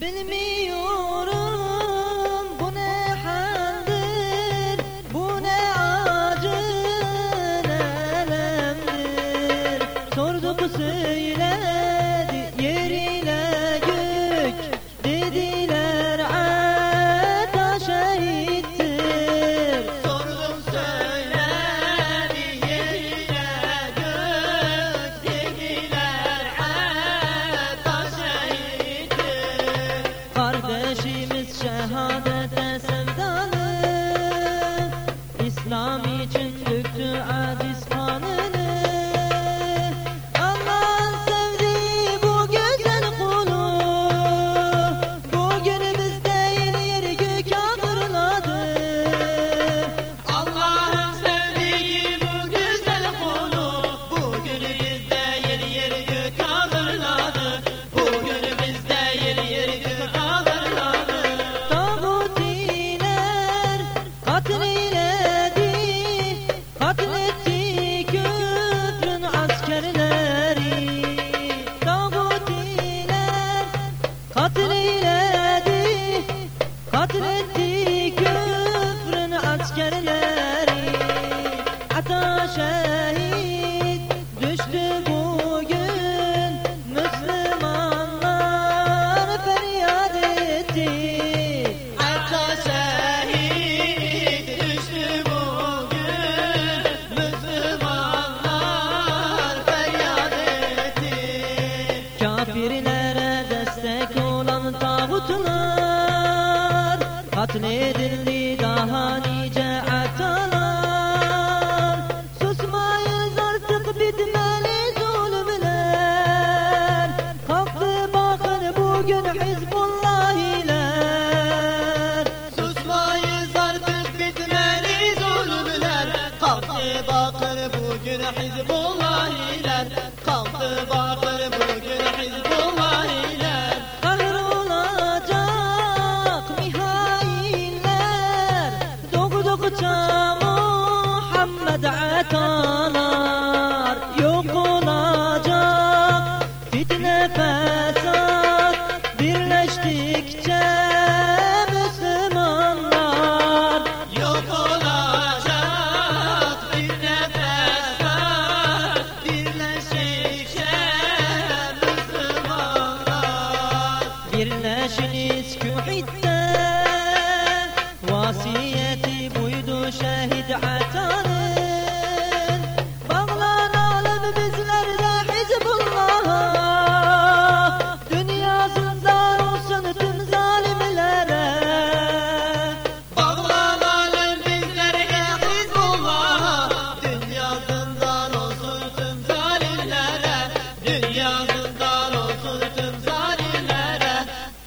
Bilmiyorum bu ne haldir, bu ne acı elemdir. Sorduk söyledi yer İslam için döktü aziz askerleri. Ata şehit düştü bugün, Müslümanlar feryat etti. Hatta şehit düştü bugün Müslümanlar feryat etti Kafirlere destek olan tağutlar Katledildi daha nice bakır bugün Hizbullahiler Kalktı bakır bugün Hizbullahiler Kahrolacak mihailler. Doğdukça Muhammed atalar يرلاش نسكو حتى وصيتي بيدو شاهد عاد